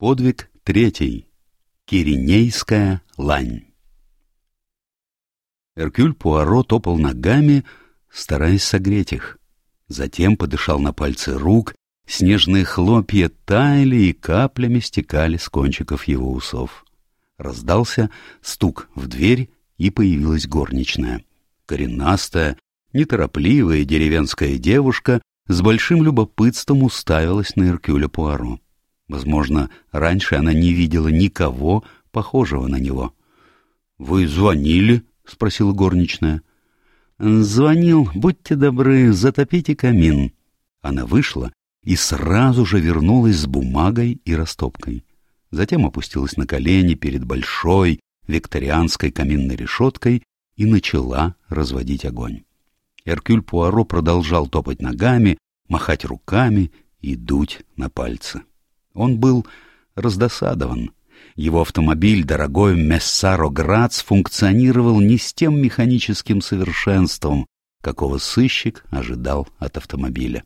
Подвиг третий. Киринейская лань. Эркюль Пуаро топал ногами, стараясь согреть их. Затем подышал на пальцы рук, снежные хлопья таяли и каплями стекали с кончиков его усов. Раздался стук в дверь, и появилась горничная. Коренастая, неторопливая деревенская девушка с большим любопытством уставилась на Эркюля Пуаро. Возможно, раньше она не видела никого, похожего на него. — Вы звонили? — спросила горничная. — Звонил. Будьте добры, затопите камин. Она вышла и сразу же вернулась с бумагой и растопкой. Затем опустилась на колени перед большой викторианской каминной решеткой и начала разводить огонь. Эркюль Пуаро продолжал топать ногами, махать руками и дуть на пальцы. Он был раздосадован. Его автомобиль, дорогой Мессаро Грац, функционировал не с тем механическим совершенством, какого сыщик ожидал от автомобиля.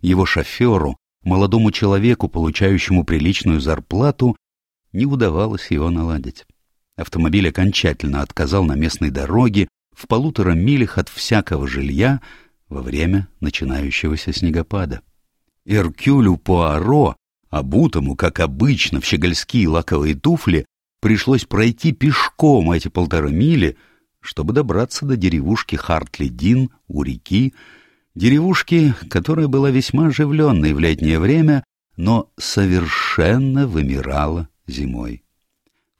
Его шоферу, молодому человеку, получающему приличную зарплату, не удавалось его наладить. Автомобиль окончательно отказал на местной дороге в полутора милях от всякого жилья во время начинающегося снегопада. Эркюлю Пуаро Обутому, как обычно, в щегольские лаковые туфли пришлось пройти пешком эти полторы мили, чтобы добраться до деревушки Хартли-Дин у реки, деревушки, которая была весьма оживленной в летнее время, но совершенно вымирала зимой.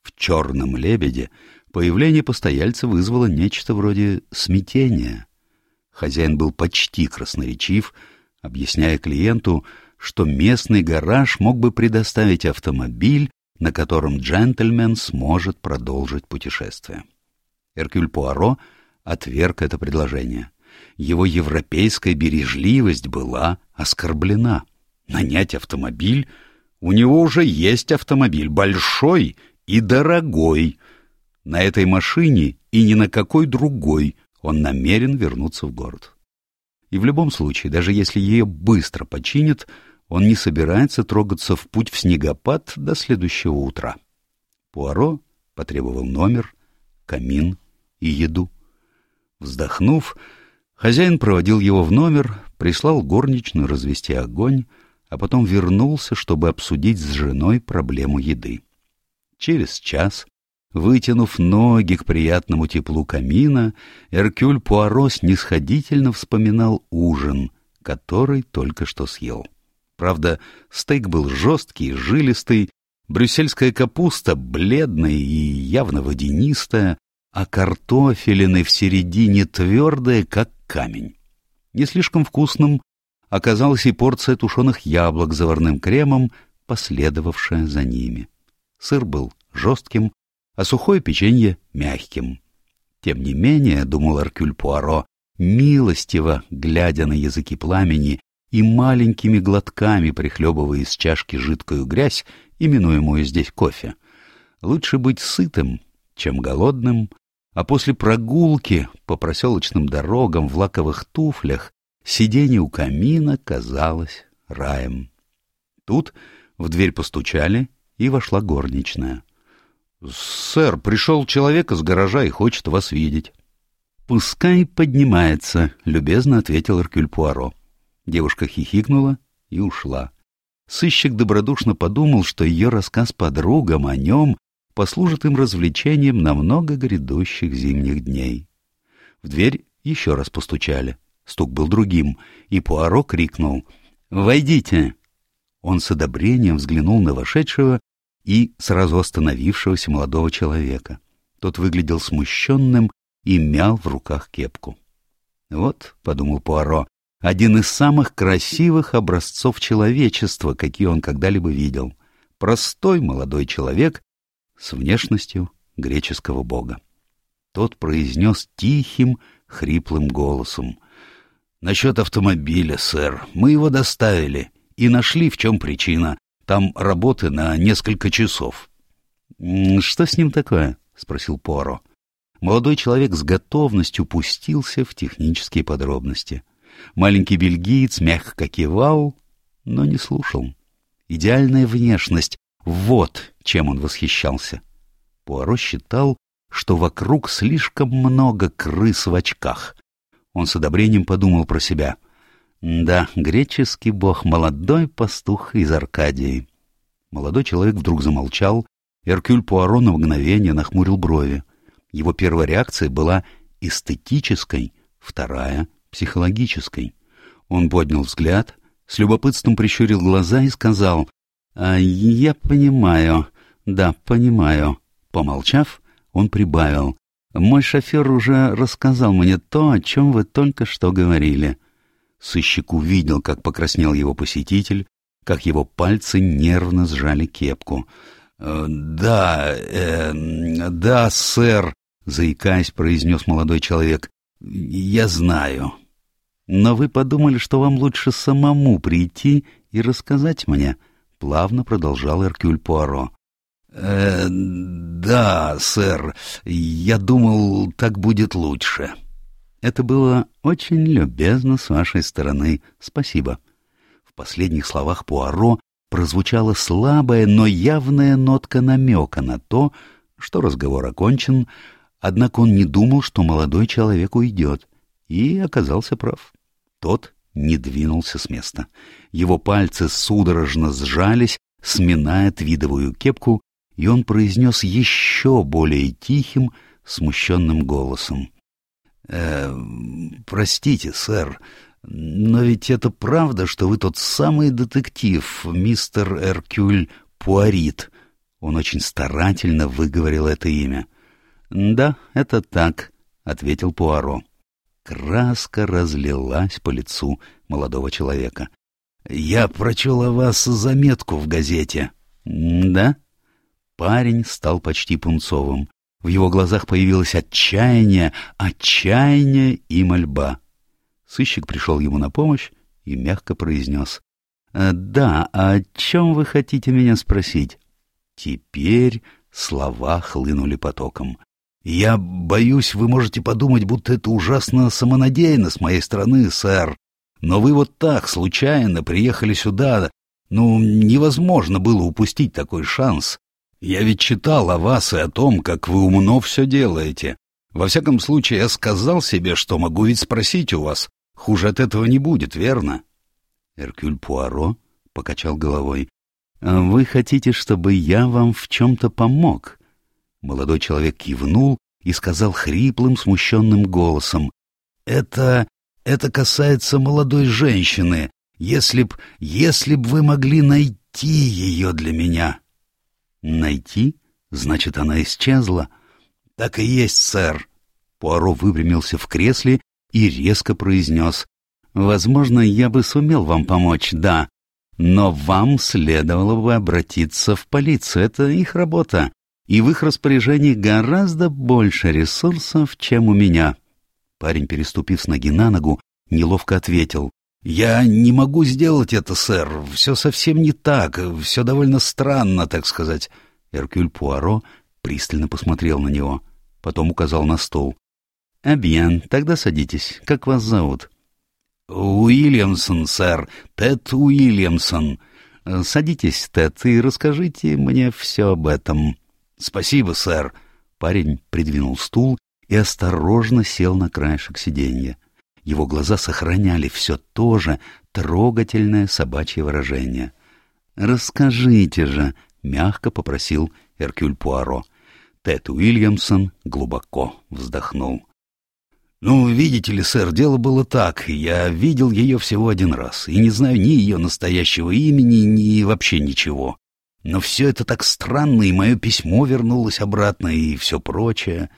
В «Черном лебеде» появление постояльца вызвало нечто вроде смятения. Хозяин был почти красноречив, объясняя клиенту, что местный гараж мог бы предоставить автомобиль, на котором джентльмен сможет продолжить путешествие. Эркюль Пуаро отверг это предложение. Его европейская бережливость была оскорблена. Нанять автомобиль? У него уже есть автомобиль, большой и дорогой. На этой машине и ни на какой другой он намерен вернуться в город. И в любом случае, даже если ее быстро починят, он не собирается трогаться в путь в снегопад до следующего утра. Пуаро потребовал номер, камин и еду. Вздохнув, хозяин проводил его в номер, прислал горничную развести огонь, а потом вернулся, чтобы обсудить с женой проблему еды. Через час, вытянув ноги к приятному теплу камина, Эркюль Пуаро снисходительно вспоминал ужин, который только что съел. Правда, стейк был жесткий, жилистый, брюссельская капуста бледная и явно водянистая, а картофелины в середине твердая, как камень. Не слишком вкусным оказалась и порция тушеных яблок с заварным кремом, последовавшая за ними. Сыр был жестким, а сухое печенье — мягким. Тем не менее, — думал Аркюль Пуаро, милостиво, глядя на языки пламени, и маленькими глотками прихлебывая из чашки жидкую грязь, именуемую здесь кофе. Лучше быть сытым, чем голодным, а после прогулки по проселочным дорогам в лаковых туфлях сиденье у камина казалось раем. Тут в дверь постучали, и вошла горничная. — Сэр, пришел человек из гаража и хочет вас видеть. — Пускай поднимается, — любезно ответил Эркюль Пуаро. Девушка хихикнула и ушла. Сыщик добродушно подумал, что ее рассказ подругам о нем послужит им развлечением на много грядущих зимних дней. В дверь еще раз постучали. Стук был другим, и Пуаро крикнул «Войдите!». Он с одобрением взглянул на вошедшего и сразу остановившегося молодого человека. Тот выглядел смущенным и мял в руках кепку. «Вот», — подумал Пуаро, один из самых красивых образцов человечества, какие он когда-либо видел. Простой молодой человек с внешностью греческого бога. Тот произнес тихим, хриплым голосом. «Насчет автомобиля, сэр. Мы его доставили и нашли, в чем причина. Там работы на несколько часов». «Что с ним такое?» — спросил Поро. Молодой человек с готовностью пустился в технические подробности. Маленький бельгиец мягко кивал, но не слушал. Идеальная внешность, Вот чем он восхищался. Пуаро считал, что вокруг слишком много крыс в очках. Он с одобрением подумал про себя. Да, греческий бог, молодой пастух из Аркадии. Молодой человек вдруг замолчал, Эркюль Пуаро на мгновение нахмурил брови. Его первая реакция была эстетической, вторая — психологической. Он поднял взгляд, с любопытством прищурил глаза и сказал, «А я понимаю, да, понимаю». Помолчав, он прибавил, «Мой шофер уже рассказал мне то, о чем вы только что говорили». Сыщик увидел, как покраснел его посетитель, как его пальцы нервно сжали кепку. «Э, «Да, э, да, сэр», — заикаясь, произнес молодой человек, — «я знаю». «Но вы подумали, что вам лучше самому прийти и рассказать мне», — плавно продолжал Эркюль Пуаро. «Э, «Да, сэр, я думал, так будет лучше». «Это было очень любезно с вашей стороны. Спасибо». В последних словах Пуаро прозвучала слабая, но явная нотка намека на то, что разговор окончен, однако он не думал, что молодой человек уйдет, и оказался прав. Тот не двинулся с места. Его пальцы судорожно сжались, сминая твидовую кепку, и он произнес еще более тихим, смущенным голосом. «Э, «Простите, сэр, но ведь это правда, что вы тот самый детектив, мистер Эркюль Пуарит?» Он очень старательно выговорил это имя. «Да, это так», — ответил Пуаро. Краска разлилась по лицу молодого человека. «Я прочел о вас заметку в газете». «Да?» Парень стал почти пунцовым. В его глазах появилось отчаяние, отчаяние и мольба. Сыщик пришел ему на помощь и мягко произнес. «Э, «Да, а о чем вы хотите меня спросить?» Теперь слова хлынули потоком. «Я боюсь, вы можете подумать, будто это ужасно самонадеянно с моей стороны, сэр. Но вы вот так, случайно, приехали сюда. Ну, невозможно было упустить такой шанс. Я ведь читал о вас и о том, как вы умно все делаете. Во всяком случае, я сказал себе, что могу ведь спросить у вас. Хуже от этого не будет, верно?» Эркюль Пуаро покачал головой. «А «Вы хотите, чтобы я вам в чем-то помог?» Молодой человек кивнул и сказал хриплым, смущенным голосом. «Это... это касается молодой женщины. Если б... если б вы могли найти ее для меня...» Найти? Значит, она исчезла? Так и есть, сэр. Пуаро выпрямился в кресле и резко произнес. Возможно, я бы сумел вам помочь, да. Но вам следовало бы обратиться в полицию. Это их работа. И в их распоряжении гораздо больше ресурсов, чем у меня. Парень, переступив с ноги на ногу, неловко ответил. «Я не могу сделать это, сэр. Все совсем не так. Все довольно странно, так сказать». Эркюль Пуаро пристально посмотрел на него. Потом указал на стол. «Эбьен, тогда садитесь. Как вас зовут?» «Уильямсон, сэр. Тед Уильямсон». «Садитесь, Тед, и расскажите мне все об этом». «Спасибо, сэр». Парень придвинул стул и осторожно сел на краешек сиденья. Его глаза сохраняли все то же трогательное собачье выражение. «Расскажите же», — мягко попросил Эркюль Пуаро. Тед Уильямсон глубоко вздохнул. «Ну, видите ли, сэр, дело было так. Я видел ее всего один раз, и не знаю ни ее настоящего имени, ни вообще ничего. Но все это так странно, и мое письмо вернулось обратно, и все прочее».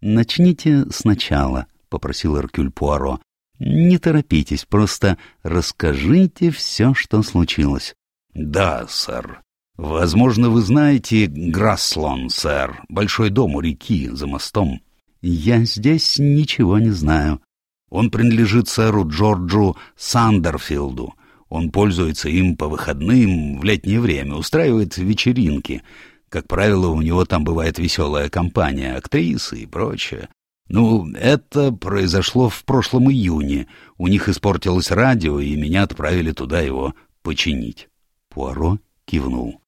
«Начните сначала», — попросил Эркюль Пуаро. «Не торопитесь, просто расскажите все, что случилось». «Да, сэр. Возможно, вы знаете Грасслон, сэр, большой дом у реки за мостом». «Я здесь ничего не знаю». «Он принадлежит сэру Джорджу Сандерфилду. Он пользуется им по выходным в летнее время, устраивает вечеринки». Как правило, у него там бывает веселая компания, актрисы и прочее. Ну, это произошло в прошлом июне. У них испортилось радио, и меня отправили туда его починить. Пуаро кивнул.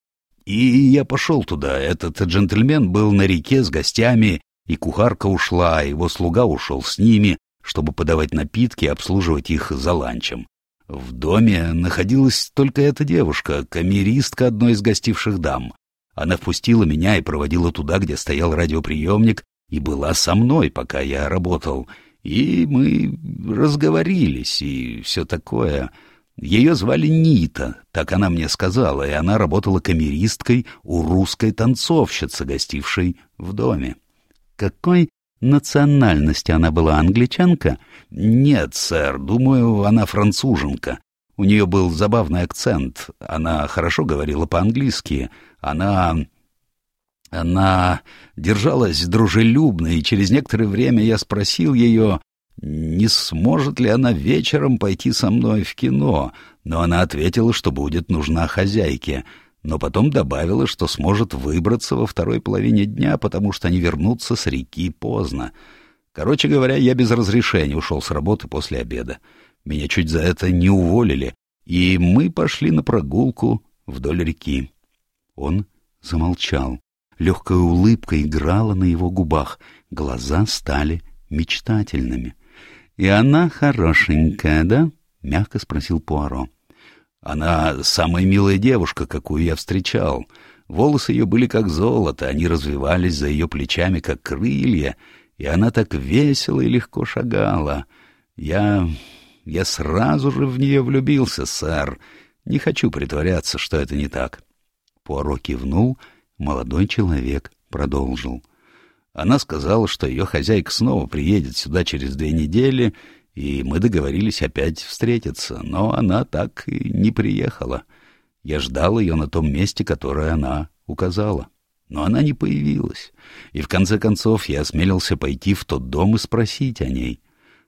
И я пошел туда. Этот джентльмен был на реке с гостями, и кухарка ушла, а его слуга ушел с ними, чтобы подавать напитки и обслуживать их за ланчем. В доме находилась только эта девушка, камеристка одной из гостивших дам. Она впустила меня и проводила туда, где стоял радиоприемник, и была со мной, пока я работал. И мы разговорились, и все такое. Ее звали Нита, так она мне сказала, и она работала камеристкой у русской танцовщицы, гостившей в доме. Какой национальности она была англичанка? Нет, сэр, думаю, она француженка. У нее был забавный акцент. Она хорошо говорила по-английски. Она... Она держалась дружелюбно, и через некоторое время я спросил ее, не сможет ли она вечером пойти со мной в кино, но она ответила, что будет нужна хозяйке — но потом добавила, что сможет выбраться во второй половине дня, потому что они вернутся с реки поздно. Короче говоря, я без разрешения ушел с работы после обеда. Меня чуть за это не уволили, и мы пошли на прогулку вдоль реки. Он замолчал. Легкая улыбка играла на его губах, глаза стали мечтательными. — И она хорошенькая, да? — мягко спросил Пуаро. Она самая милая девушка, какую я встречал. Волосы ее были как золото, они развивались за ее плечами, как крылья, и она так весело и легко шагала. Я... я сразу же в нее влюбился, сэр. Не хочу притворяться, что это не так. Пуаро кивнул, молодой человек продолжил. Она сказала, что ее хозяйка снова приедет сюда через две недели, и мы договорились опять встретиться, но она так и не приехала. Я ждал ее на том месте, которое она указала. Но она не появилась, и в конце концов я осмелился пойти в тот дом и спросить о ней.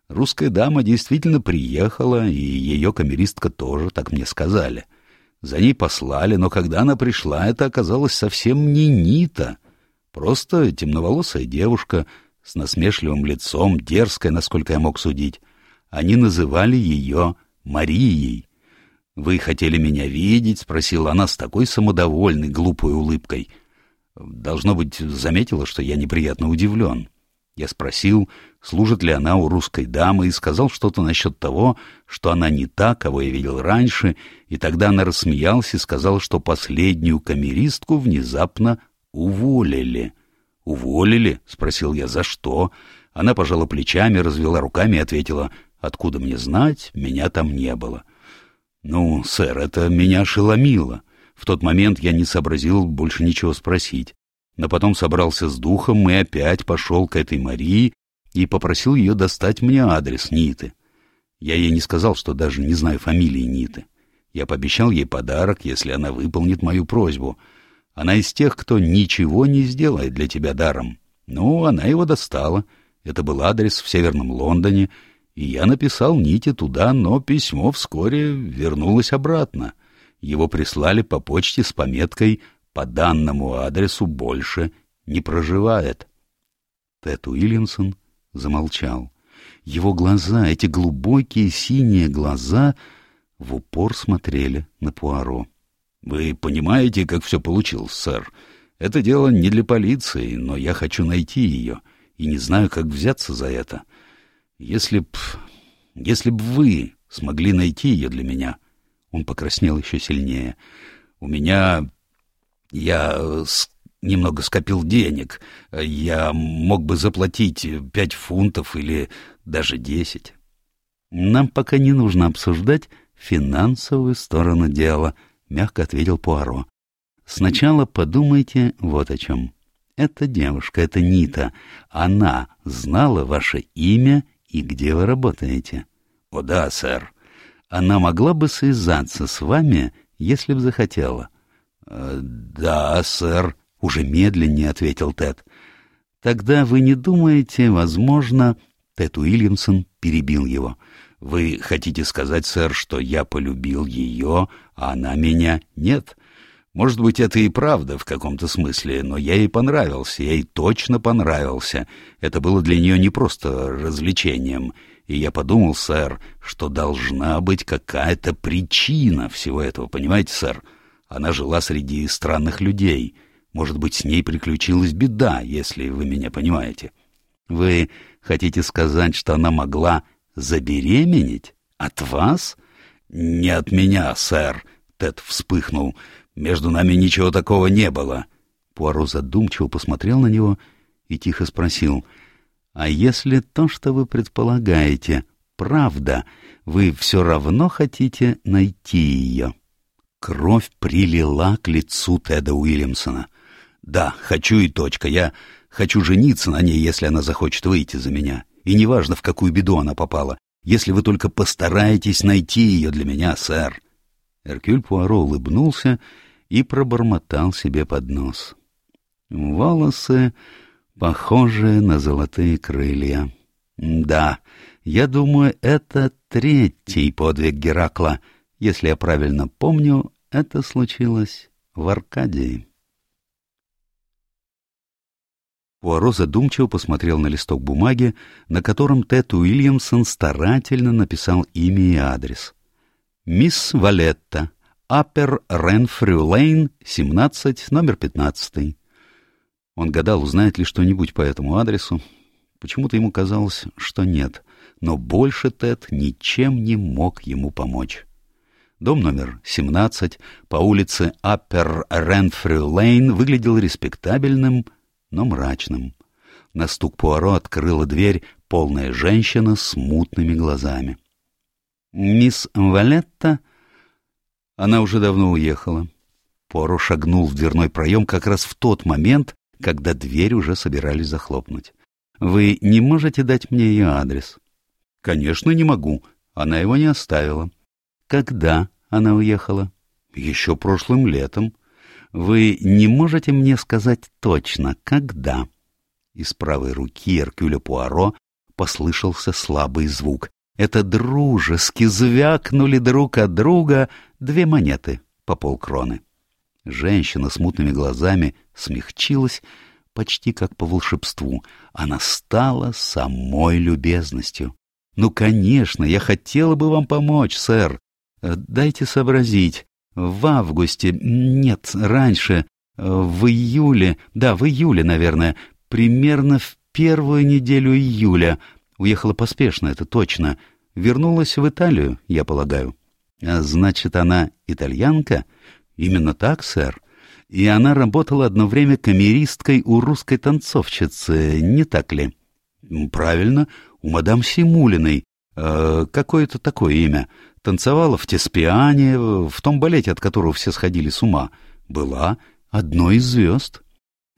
Русская дама действительно приехала, и ее камеристка тоже, так мне сказали. За ней послали, но когда она пришла, это оказалось совсем не Нита, просто темноволосая девушка с насмешливым лицом, дерзкая, насколько я мог судить. Они называли ее Марией. «Вы хотели меня видеть?» — спросила она с такой самодовольной, глупой улыбкой. Должно быть, заметила, что я неприятно удивлен. Я спросил, служит ли она у русской дамы, и сказал что-то насчет того, что она не та, кого я видел раньше, и тогда она рассмеялась и сказала, что последнюю камеристку внезапно уволили. «Уволили?» — спросил я. «За что?» Она пожала плечами, развела руками и ответила, Откуда мне знать, меня там не было. Ну, сэр, это меня ошеломило. В тот момент я не сообразил больше ничего спросить. Но потом собрался с духом и опять пошел к этой Марии и попросил ее достать мне адрес Ниты. Я ей не сказал, что даже не знаю фамилии Ниты. Я пообещал ей подарок, если она выполнит мою просьбу. Она из тех, кто ничего не сделает для тебя даром. Ну, она его достала. Это был адрес в Северном Лондоне, и я написал Ните туда, но письмо вскоре вернулось обратно. Его прислали по почте с пометкой «По данному адресу больше не проживает». Тед Уильямсон замолчал. Его глаза, эти глубокие синие глаза, в упор смотрели на Пуаро. — Вы понимаете, как все получилось, сэр? Это дело не для полиции, но я хочу найти ее, и не знаю, как взяться за это. — если б... если б вы смогли найти ее для меня... Он покраснел еще сильнее. У меня... Я немного скопил денег. Я мог бы заплатить пять фунтов или даже десять. Нам пока не нужно обсуждать финансовую сторону дела, — мягко ответил Пуаро. Сначала подумайте вот о чем. Эта девушка, эта Нита, она знала ваше имя «И где вы работаете?» «О да, сэр». «Она могла бы связаться с вами, если б захотела?» «Э, «Да, сэр», — уже медленнее ответил Тед. «Тогда вы не думаете, возможно...» Тед Уильямсон перебил его. «Вы хотите сказать, сэр, что я полюбил ее, а она меня нет?» Может быть, это и правда в каком-то смысле, но я ей понравился, я ей точно понравился. Это было для нее не просто развлечением. И я подумал, сэр, что должна быть какая-то причина всего этого, понимаете, сэр? Она жила среди странных людей. Может быть, с ней приключилась беда, если вы меня понимаете. Вы хотите сказать, что она могла забеременеть? От вас? Не от меня, сэр. Тед вспыхнул. Между нами ничего такого не было. Пуаро задумчиво посмотрел на него и тихо спросил. А если то, что вы предполагаете, правда, вы все равно хотите найти ее? Кровь прилила к лицу Теда Уильямсона. «Да, хочу и точка. Я хочу жениться на ней, если она захочет выйти за меня. И неважно, в какую беду она попала, если вы только постараетесь найти ее для меня, сэр». Эркюль Пуаро улыбнулся и пробормотал себе под нос. Волосы, похожие на золотые крылья. Да, я думаю, это третий подвиг Геракла. Если я правильно помню, это случилось в Аркадии. Пуаро задумчиво посмотрел на листок бумаги, на котором Тед Уильямсон старательно написал имя и адрес. «Мисс Валетта, Аппер Ренфрю Лейн, 17, номер 15». Он гадал, узнает ли что-нибудь по этому адресу. Почему-то ему казалось, что нет, но больше Тед ничем не мог ему помочь. Дом номер 17 по улице Аппер Ренфрю Лейн выглядел респектабельным, но мрачным. На стук Пуаро открыла дверь полная женщина с мутными глазами. «Мисс Валетта?» Она уже давно уехала. Пуаро шагнул в дверной проем как раз в тот момент, когда дверь уже собирались захлопнуть. «Вы не можете дать мне ее адрес?» «Конечно, не могу. Она его не оставила». «Когда?» она уехала? Еще прошлым летом. Вы не можете мне сказать точно, когда? Из правой руки Эркюля Пуаро послышался слабый звук. Это дружески звякнули друг от друга две монеты по полкроны. Женщина с мутными глазами смягчилась, почти как по волшебству. Она стала самой любезностью. «Ну, конечно, я хотела бы вам помочь, сэр. Э, дайте сообразить. В августе, нет, раньше, э, в июле, да, в июле, наверное, примерно в первую неделю июля. Уехала поспешно, это точно. Вернулась в Италию, я полагаю. А значит, она итальянка? Именно так, сэр. И она работала одно время камеристкой у русской танцовщицы, не так ли? Правильно, у мадам Симулиной. Э, какое-то такое имя танцевала в Теспиане, в том балете, от которого все сходили с ума, была одной из звезд.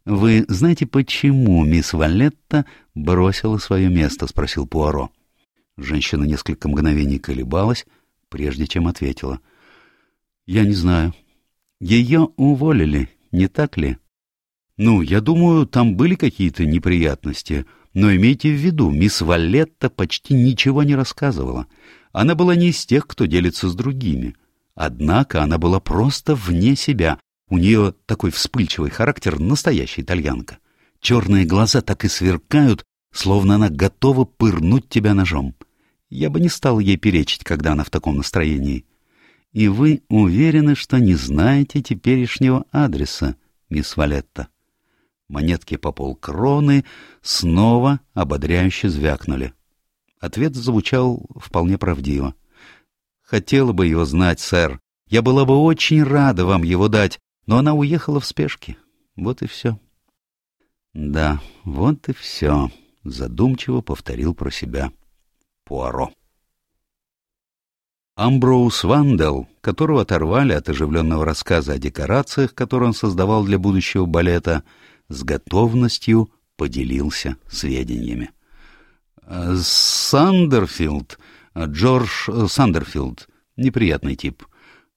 «Вы знаете, почему мисс Валетта бросила свое место?» — спросил Пуаро. Женщина несколько мгновений колебалась, прежде чем ответила. «Я не знаю. Ее уволили, не так ли?» «Ну, я думаю, там были какие-то неприятности, но имейте в виду, мисс Валетта почти ничего не рассказывала. Она была не из тех, кто делится с другими. Однако она была просто вне себя. У нее такой вспыльчивый характер, настоящая итальянка. Черные глаза так и сверкают, словно она готова пырнуть тебя ножом. Я бы не стал ей перечить, когда она в таком настроении. И вы уверены, что не знаете теперешнего адреса, мисс Валетта? Монетки по полкроны снова ободряюще звякнули. Ответ звучал вполне правдиво. «Хотела бы его знать, сэр. Я была бы очень рада вам его дать, но она уехала в спешке. Вот и все». «Да, вот и все», — задумчиво повторил про себя Пуаро. Амброуз Вандел, которого оторвали от оживленного рассказа о декорациях, которые он создавал для будущего балета, с готовностью поделился сведениями. Сандерфилд, Джордж Сандерфилд, неприятный тип.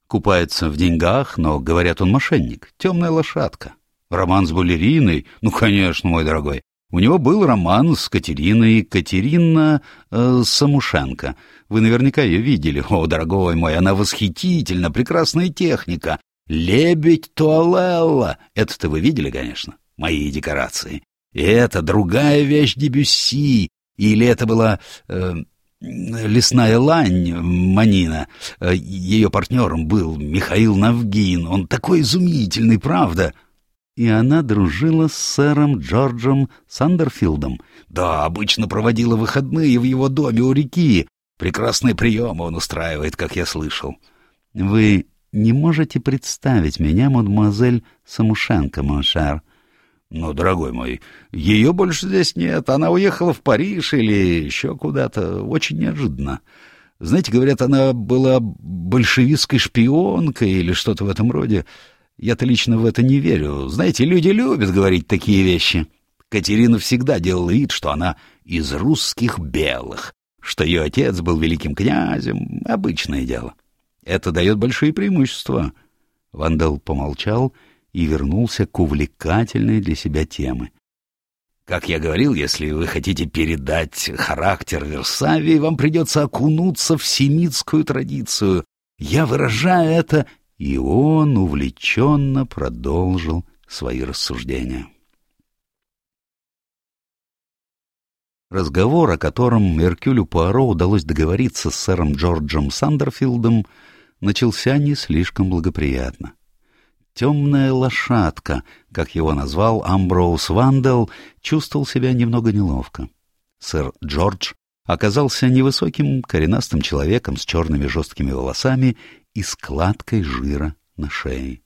Купается в деньгах, но, говорят, он мошенник, темная лошадка. Роман с балериной? Ну, конечно, мой дорогой. У него был роман с Катериной Катерина э, Самушенко. Вы наверняка ее видели. О, дорогой мой, она восхитительна, прекрасная техника. Лебедь Туонелла. Это-то вы видели, конечно, мои декорации. И это другая вещь Дебюсси, или это была... Э, лесная лань Манина. Ее партнером был Михаил Навгин. Он такой изумительный, правда?» И она дружила с сэром Джорджем Сандерфилдом. Да, обычно проводила выходные в его доме у реки. Прекрасные приемы он устраивает, как я слышал. Вы не можете представить меня, мадемуазель Самушенко, моншер? Ну, дорогой мой, ее больше здесь нет. Она уехала в Париж или еще куда-то. Очень неожиданно. Знаете, говорят, она была большевистской шпионкой или что-то в этом роде. Я-то лично в это не верю. Знаете, люди любят говорить такие вещи. Катерина всегда делала вид, что она из русских белых, что ее отец был великим князем. Обычное дело. Это дает большие преимущества. Вандел помолчал и вернулся к увлекательной для себя теме. Как я говорил, если вы хотите передать характер Версавии, вам придется окунуться в семитскую традицию. Я выражаю это и он увлеченно продолжил свои рассуждения. Разговор, о котором Меркюлю Пуаро удалось договориться с сэром Джорджем Сандерфилдом, начался не слишком благоприятно. Темная лошадка, как его назвал Амброуз Вандел, чувствовал себя немного неловко. Сэр Джордж оказался невысоким, коренастым человеком с черными жесткими волосами и складкой жира на шее.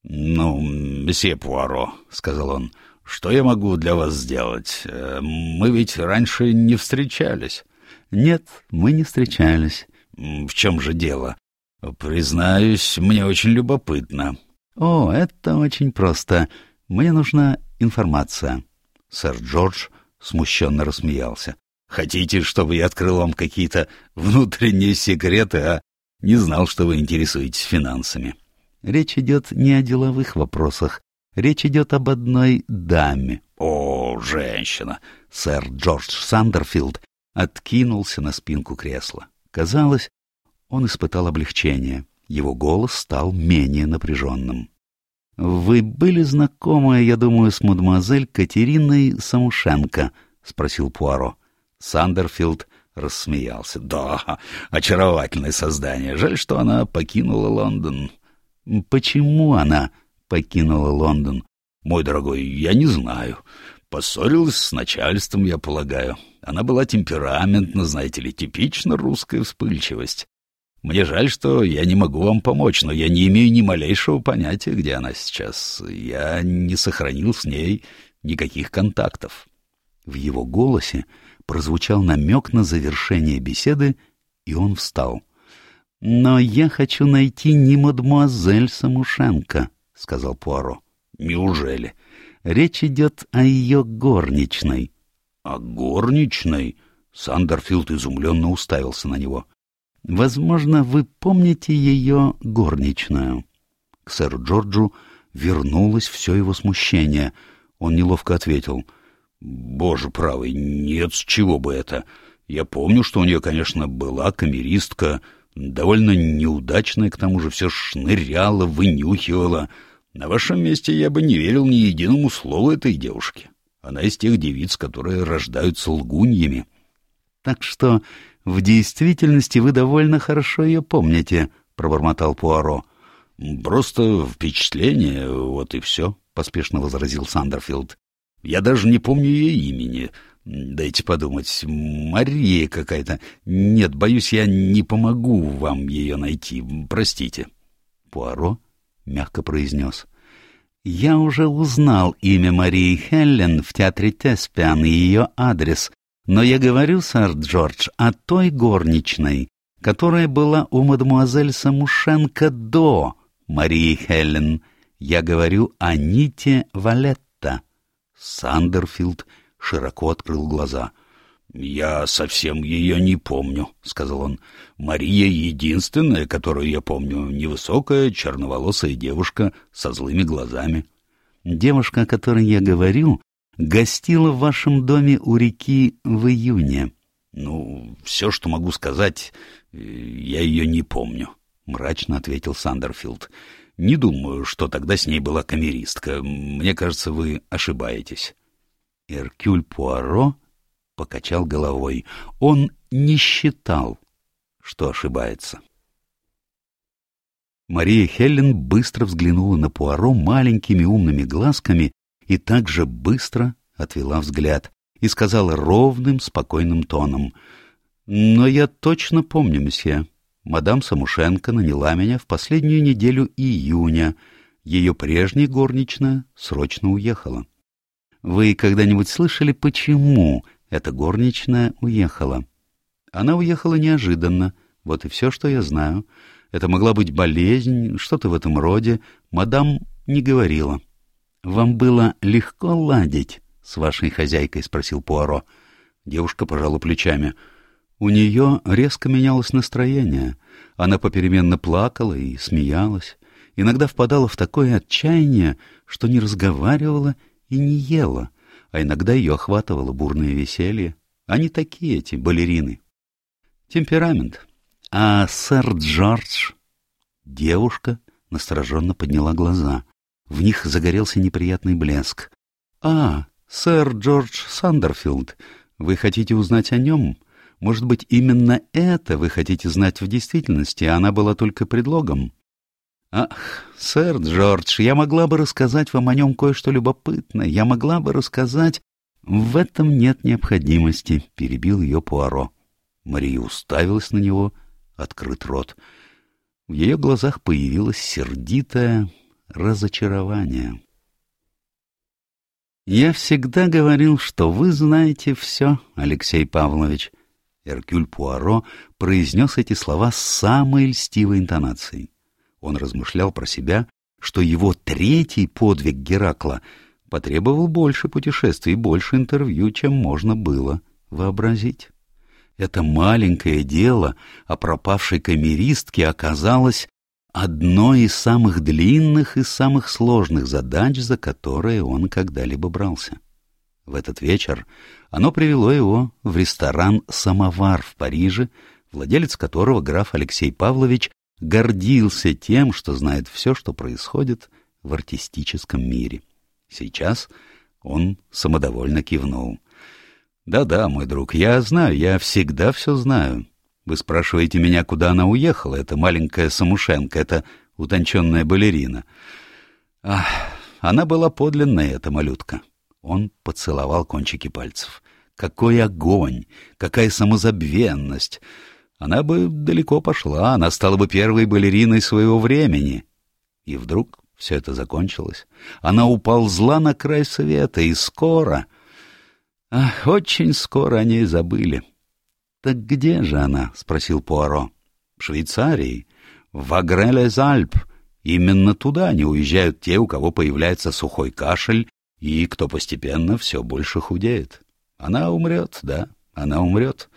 — Ну, месье Пуаро, — сказал он, — что я могу для вас сделать? Э, мы ведь раньше не встречались. — Нет, мы не встречались. — В чем же дело? — Признаюсь, мне очень любопытно. — О, это очень просто. Мне нужна информация. Сэр Джордж смущенно рассмеялся. — Хотите, чтобы я открыл вам какие-то внутренние секреты, а не знал, что вы интересуетесь финансами. Речь идет не о деловых вопросах. Речь идет об одной даме. О, женщина! Сэр Джордж Сандерфилд откинулся на спинку кресла. Казалось, он испытал облегчение. Его голос стал менее напряженным. «Вы были знакомы, я думаю, с мадемуазель Катериной Самушенко?» — спросил Пуаро. Сандерфилд рассмеялся. «Да, очаровательное создание. Жаль, что она покинула Лондон». «Почему она покинула Лондон?» «Мой дорогой, я не знаю. Поссорилась с начальством, я полагаю. Она была темпераментна, знаете ли, типично русская вспыльчивость. Мне жаль, что я не могу вам помочь, но я не имею ни малейшего понятия, где она сейчас. Я не сохранил с ней никаких контактов». В его голосе прозвучал намек на завершение беседы, и он встал. — Но я хочу найти не мадемуазель Самушенко, — сказал Пуаро. — Неужели? Речь идет о ее горничной. — О горничной? Сандерфилд изумленно уставился на него. — Возможно, вы помните ее горничную. К сэру Джорджу вернулось все его смущение. Он неловко ответил — Боже правый, нет, с чего бы это. Я помню, что у нее, конечно, была камеристка, довольно неудачная, к тому же все шныряла, вынюхивала. На вашем месте я бы не верил ни единому слову этой девушки. Она из тех девиц, которые рождаются лгуньями. Так что в действительности вы довольно хорошо ее помните, — пробормотал Пуаро. — Просто впечатление, вот и все, — поспешно возразил Сандерфилд. Я даже не помню ее имени. Дайте подумать, Мария какая-то. Нет, боюсь, я не помогу вам ее найти. Простите. Пуаро мягко произнес. Я уже узнал имя Марии Хеллен в театре Теспиан и ее адрес, но я говорю, сэр Джордж, о той горничной, которая была у мадемуазель Самушенко до Марии Хеллен. Я говорю о Ните Валетта. Сандерфилд широко открыл глаза. «Я совсем ее не помню», — сказал он. «Мария единственная, которую я помню, невысокая, черноволосая девушка со злыми глазами». «Девушка, о которой я говорю, гостила в вашем доме у реки в июне». «Ну, все, что могу сказать, я ее не помню», — мрачно ответил Сандерфилд. Не думаю, что тогда с ней была камеристка. Мне кажется, вы ошибаетесь. Эркюль Пуаро покачал головой. Он не считал, что ошибается. Мария Хеллен быстро взглянула на Пуаро маленькими умными глазками и также быстро отвела взгляд и сказала ровным, спокойным тоном. «Но я точно помню, месье. Мадам Самушенко наняла меня в последнюю неделю июня. Ее прежняя горничная срочно уехала. Вы когда-нибудь слышали, почему эта горничная уехала? Она уехала неожиданно. Вот и все, что я знаю. Это могла быть болезнь, что-то в этом роде. Мадам не говорила. Вам было легко ладить с вашей хозяйкой? — спросил Пуаро. Девушка пожала плечами. У нее резко менялось настроение. Она попеременно плакала и смеялась. Иногда впадала в такое отчаяние, что не разговаривала и не ела, а иногда ее охватывало бурное веселье. Они такие, эти балерины. Темперамент. А сэр Джордж... Девушка настороженно подняла глаза. В них загорелся неприятный блеск. «А, сэр Джордж Сандерфилд, вы хотите узнать о нем? Может быть, именно это вы хотите знать в действительности, а она была только предлогом?» «Ах, сэр Джордж, я могла бы рассказать вам о нем кое-что любопытное. Я могла бы рассказать...» «В этом нет необходимости», — перебил ее Пуаро. Мария уставилась на него, открыт рот. В ее глазах появилось сердитое разочарование. «Я всегда говорил, что вы знаете все, Алексей Павлович». Эркюль Пуаро произнес эти слова с самой льстивой интонацией. Он размышлял про себя, что его третий подвиг Геракла потребовал больше путешествий, больше интервью, чем можно было вообразить. Это маленькое дело о пропавшей камеристке оказалось одной из самых длинных и самых сложных задач, за которые он когда-либо брался. В этот вечер оно привело его в ресторан «Самовар» в Париже, владелец которого граф Алексей Павлович гордился тем, что знает все, что происходит в артистическом мире. Сейчас он самодовольно кивнул. «Да-да, мой друг, я знаю, я всегда все знаю. Вы спрашиваете меня, куда она уехала, эта маленькая Самушенко, эта утонченная балерина. Ах, она была подлинная, эта малютка». Он поцеловал кончики пальцев. «Какой огонь! Какая самозабвенность! она бы далеко пошла, она стала бы первой балериной своего времени. И вдруг все это закончилось. Она уползла на край света, и скоро... Ах, очень скоро о ней забыли. — Так где же она? — спросил Пуаро. — В Швейцарии. В Агреле-Альп. Именно туда они уезжают те, у кого появляется сухой кашель и кто постепенно все больше худеет. Она умрет, да, она умрет.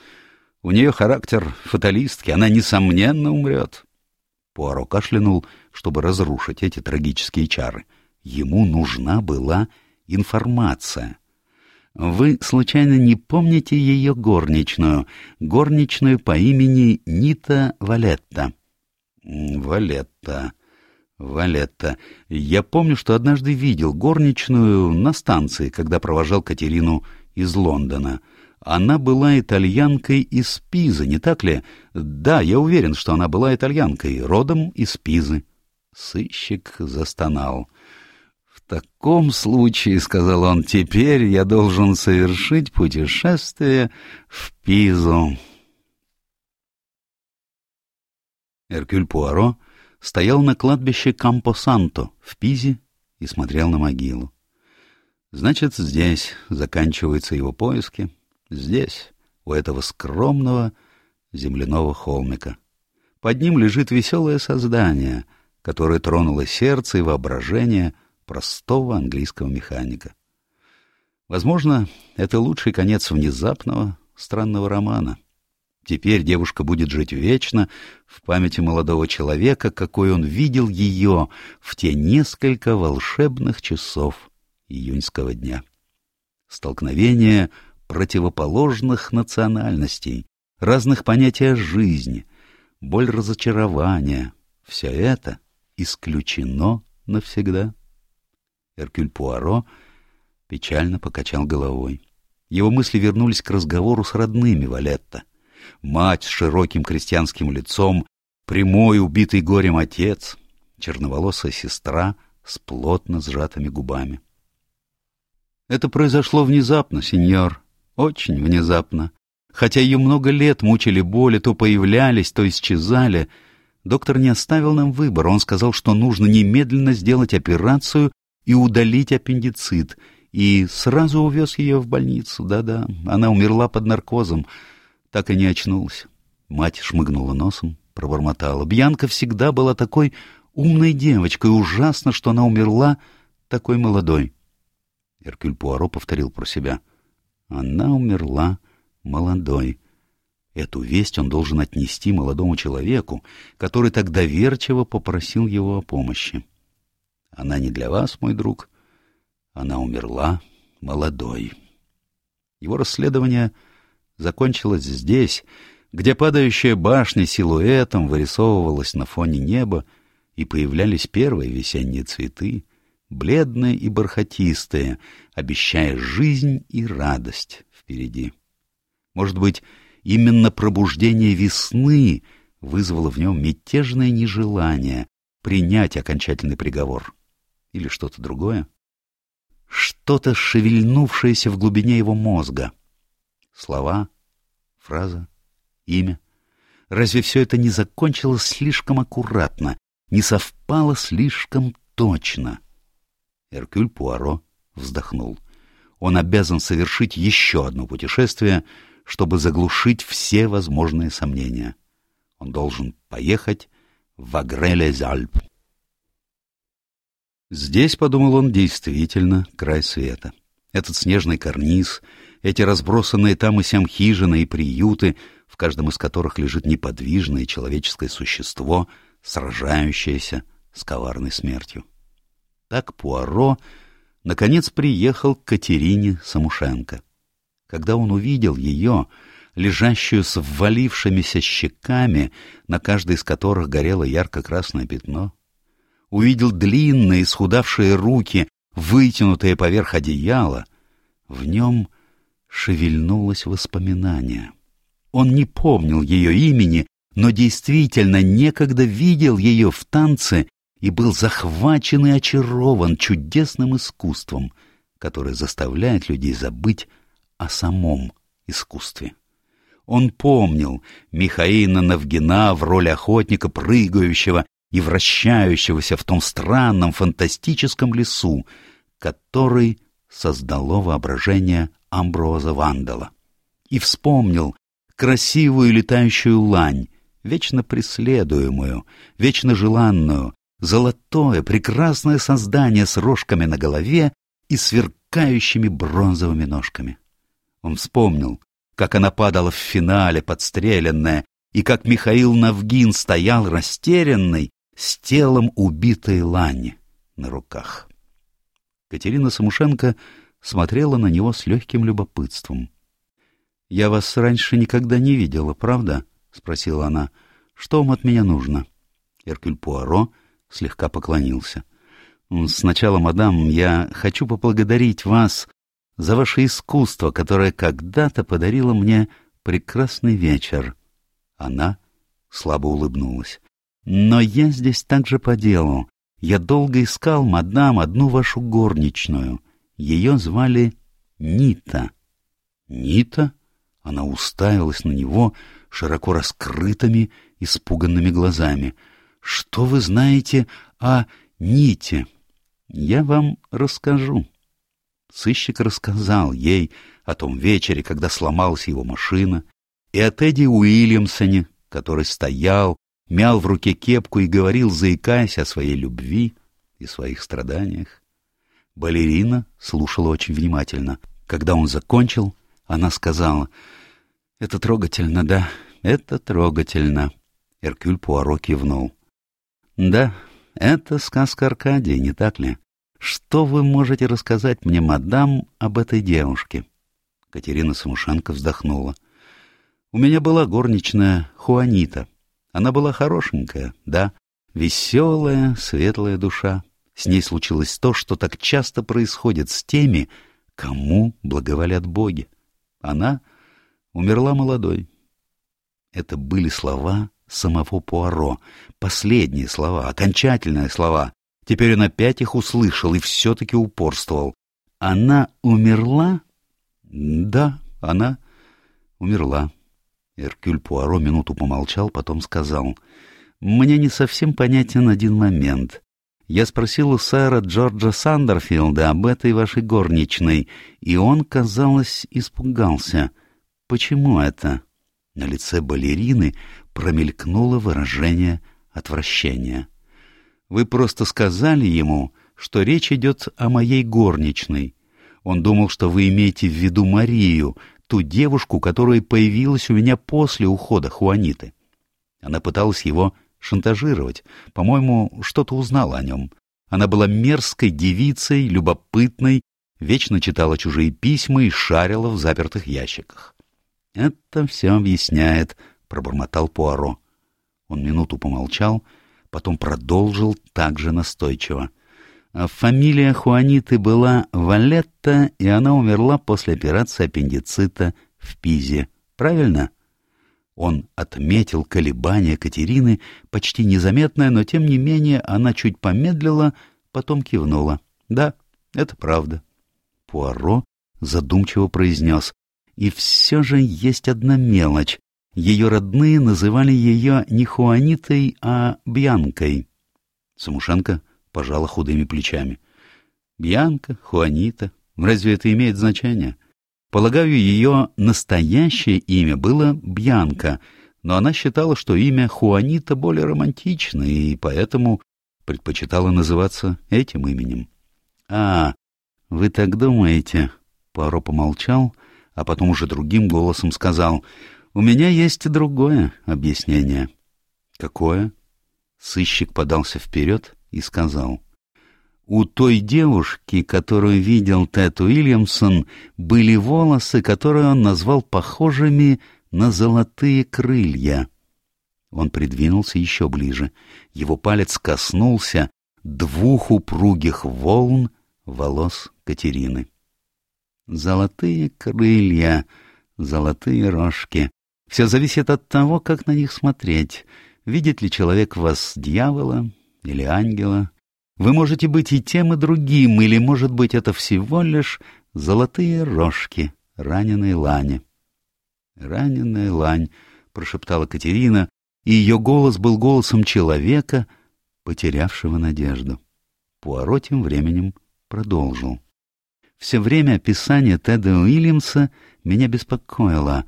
У нее характер фаталистки, она, несомненно, умрет. Пуаро кашлянул, чтобы разрушить эти трагические чары. Ему нужна была информация. Вы, случайно, не помните ее горничную, горничную по имени Нита Валетта? Валетта, Валетта. Я помню, что однажды видел горничную на станции, когда провожал Катерину из Лондона — она была итальянкой из Пизы, не так ли? Да, я уверен, что она была итальянкой, родом из Пизы. Сыщик застонал. «В таком случае, — сказал он, — теперь я должен совершить путешествие в Пизу». Эркюль Пуаро стоял на кладбище Кампо-Санто в Пизе и смотрел на могилу. Значит, здесь заканчиваются его поиски, Здесь, у этого скромного земляного холмика. Под ним лежит веселое создание, которое тронуло сердце и воображение простого английского механика. Возможно, это лучший конец внезапного, странного романа. Теперь девушка будет жить вечно в памяти молодого человека, какой он видел ее в те несколько волшебных часов июньского дня. Столкновение противоположных национальностей, разных понятий о жизни, боль разочарования — все это исключено навсегда. Эркюль Пуаро печально покачал головой. Его мысли вернулись к разговору с родными Валетта. Мать с широким крестьянским лицом, прямой, убитый горем отец, черноволосая сестра с плотно сжатыми губами. Это произошло внезапно, сеньор, очень внезапно. Хотя ее много лет мучили боли, то появлялись, то исчезали. Доктор не оставил нам выбора. Он сказал, что нужно немедленно сделать операцию и удалить аппендицит, и сразу увез ее в больницу. Да-да, она умерла под наркозом, так и не очнулась. Мать шмыгнула носом, пробормотала. Бьянка всегда была такой умной девочкой, ужасно, что она умерла такой молодой. Эркюль Пуаро повторил про себя. Она умерла молодой. Эту весть он должен отнести молодому человеку, который так доверчиво попросил его о помощи. Она не для вас, мой друг. Она умерла молодой. Его расследование закончилось здесь, где падающая башня силуэтом вырисовывалась на фоне неба, и появлялись первые весенние цветы, бледные и бархатистые, обещая жизнь и радость впереди. Может быть, именно пробуждение весны вызвало в нем мятежное нежелание принять окончательный приговор. Или что-то другое? Что-то шевельнувшееся в глубине его мозга. Слова, фраза, имя. Разве все это не закончилось слишком аккуратно, не совпало слишком точно? Эркюль Пуаро вздохнул. Он обязан совершить еще одно путешествие, чтобы заглушить все возможные сомнения. Он должен поехать в Агреле-Зальп. Здесь, — подумал он, — действительно край света. Этот снежный карниз, эти разбросанные там и сям хижины и приюты, в каждом из которых лежит неподвижное человеческое существо, сражающееся с коварной смертью. Так Пуаро, наконец, приехал к Катерине Самушенко. Когда он увидел ее, лежащую с ввалившимися щеками, на каждой из которых горело ярко-красное пятно, увидел длинные, исхудавшие руки, вытянутые поверх одеяла. В нем шевельнулось воспоминание. Он не помнил ее имени, но действительно некогда видел ее в танце и был захвачен и очарован чудесным искусством, которое заставляет людей забыть о самом искусстве. Он помнил Михаила Навгина в роли охотника, прыгающего и вращающегося в том странном фантастическом лесу, который создало воображение Амброза Вандала. И вспомнил красивую летающую лань, вечно преследуемую, вечно желанную, золотое, прекрасное создание с рожками на голове и сверкающими бронзовыми ножками. Он вспомнил, как она падала в финале, подстреленная, и как Михаил Навгин стоял растерянный с телом убитой Лани на руках. Катерина Самушенко смотрела на него с легким любопытством. — Я вас раньше никогда не видела, правда? — спросила она. — Что вам от меня нужно? Эркюль Пуаро слегка поклонился. — Сначала, мадам, я хочу поблагодарить вас за ваше искусство, которое когда-то подарило мне прекрасный вечер. Она слабо улыбнулась. Но я здесь также по делу. Я долго искал, мадам, одну вашу горничную. Ее звали Нита. Нита? Она уставилась на него широко раскрытыми, испуганными глазами. Что вы знаете о Ните? Я вам расскажу. Сыщик рассказал ей о том вечере, когда сломалась его машина, и о Тедди Уильямсоне, который стоял, мял в руке кепку и говорил, заикаясь о своей любви и своих страданиях. Балерина слушала очень внимательно. Когда он закончил, она сказала, «Это трогательно, да, это трогательно». Эркюль Пуаро кивнул. «Да, это сказка Аркадия, не так ли? Что вы можете рассказать мне, мадам, об этой девушке?» Катерина Самушенко вздохнула. «У меня была горничная Хуанита. Она была хорошенькая, да, веселая, светлая душа. С ней случилось то, что так часто происходит с теми, кому благоволят боги. Она умерла молодой. Это были слова самого Пуаро, последние слова, окончательные слова. Теперь он опять их услышал и все-таки упорствовал. Она умерла? Да, она умерла. Эркюль Пуаро минуту помолчал, потом сказал. Мне не совсем понятен один момент. Я спросил у сэра Джорджа Сандерфилда об этой вашей горничной, и он, казалось, испугался. Почему это? На лице балерины промелькнуло выражение отвращения. Вы просто сказали ему, что речь идет о моей горничной. Он думал, что вы имеете в виду Марию, ту девушку, которая появилась у меня после ухода Хуаниты. Она пыталась его шантажировать. По-моему, что-то узнала о нем. Она была мерзкой девицей, любопытной, вечно читала чужие письма и шарила в запертых ящиках. — Это все объясняет, — пробормотал Пуаро. Он минуту помолчал, потом продолжил так же настойчиво. Фамилия Хуаниты была Валетта, и она умерла после операции аппендицита в Пизе. Правильно? — он отметил колебания Катерины, почти незаметное, но тем не менее она чуть помедлила, потом кивнула. «Да, это правда». Пуаро задумчиво произнес. «И все же есть одна мелочь. Ее родные называли ее не Хуанитой, а Бьянкой». Самушенко пожала худыми плечами. «Бьянка, Хуанита, разве это имеет значение?» Полагаю, ее настоящее имя было Бьянка, но она считала, что имя Хуанита более романтично, и поэтому предпочитала называться этим именем. — А, вы так думаете? — Паро помолчал, а потом уже другим голосом сказал. — У меня есть другое объяснение. — Какое? Сыщик подался вперед и сказал. — у той девушки, которую видел Тед Уильямсон, были волосы, которые он назвал похожими на золотые крылья. Он придвинулся еще ближе. Его палец коснулся двух упругих волн волос Катерины. Золотые крылья, золотые рожки. Все зависит от того, как на них смотреть. Видит ли человек вас дьявола или ангела, вы можете быть и тем, и другим, или, может быть, это всего лишь золотые рожки раненой лани. «Раненая лань», — прошептала Катерина, и ее голос был голосом человека, потерявшего надежду. Пуаро тем временем продолжил. «Все время описание Теда Уильямса меня беспокоило.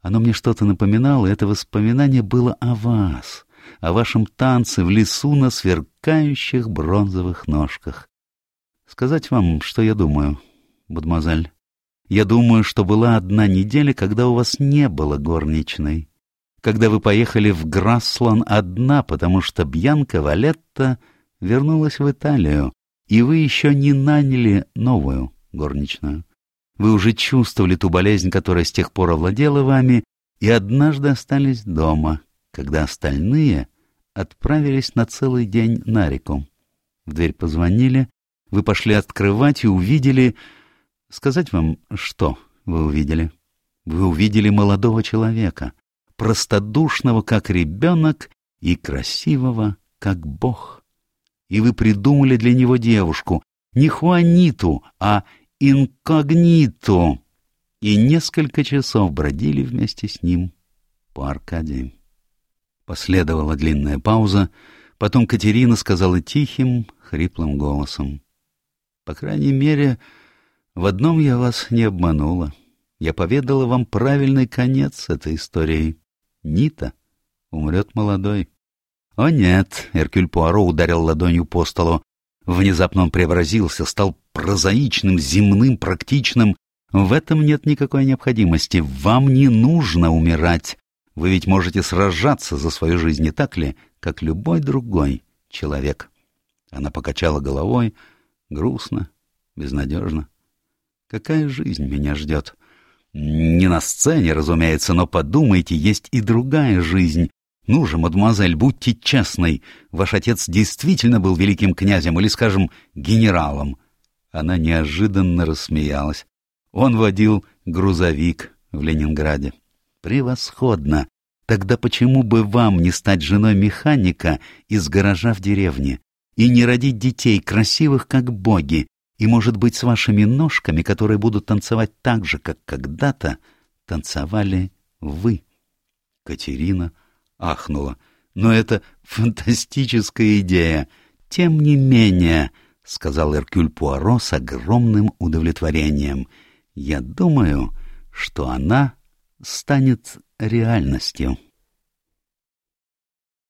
Оно мне что-то напоминало, и это воспоминание было о вас, о вашем танце в лесу на сверкающих бронзовых ножках. Сказать вам, что я думаю, мадемуазель? Я думаю, что была одна неделя, когда у вас не было горничной. Когда вы поехали в Грасслан одна, потому что Бьянка Валетта вернулась в Италию, и вы еще не наняли новую горничную. Вы уже чувствовали ту болезнь, которая с тех пор овладела вами, и однажды остались дома, когда остальные отправились на целый день на реку. В дверь позвонили, вы пошли открывать и увидели... Сказать вам, что вы увидели? Вы увидели молодого человека, простодушного, как ребенок, и красивого, как бог. И вы придумали для него девушку, не Хуаниту, а инкогниту, и несколько часов бродили вместе с ним по Аркадии. Последовала длинная пауза, потом Катерина сказала тихим, хриплым голосом. — По крайней мере, в одном я вас не обманула. Я поведала вам правильный конец этой истории. Нита умрет молодой. — О нет! — Эркюль Пуаро ударил ладонью по столу. Внезапно он преобразился, стал прозаичным, земным, практичным. В этом нет никакой необходимости. Вам не нужно умирать. Вы ведь можете сражаться за свою жизнь, не так ли, как любой другой человек. Она покачала головой, грустно, безнадежно. Какая жизнь меня ждет? Не на сцене, разумеется, но подумайте, есть и другая жизнь. Ну же, мадемуазель, будьте честной. Ваш отец действительно был великим князем или, скажем, генералом. Она неожиданно рассмеялась. Он водил грузовик в Ленинграде. Превосходно! Тогда почему бы вам не стать женой механика из гаража в деревне и не родить детей, красивых как боги, и, может быть, с вашими ножками, которые будут танцевать так же, как когда-то танцевали вы? Катерина ахнула. Но это фантастическая идея. Тем не менее, — сказал Эркюль Пуаро с огромным удовлетворением, — я думаю, что она станет реальностью.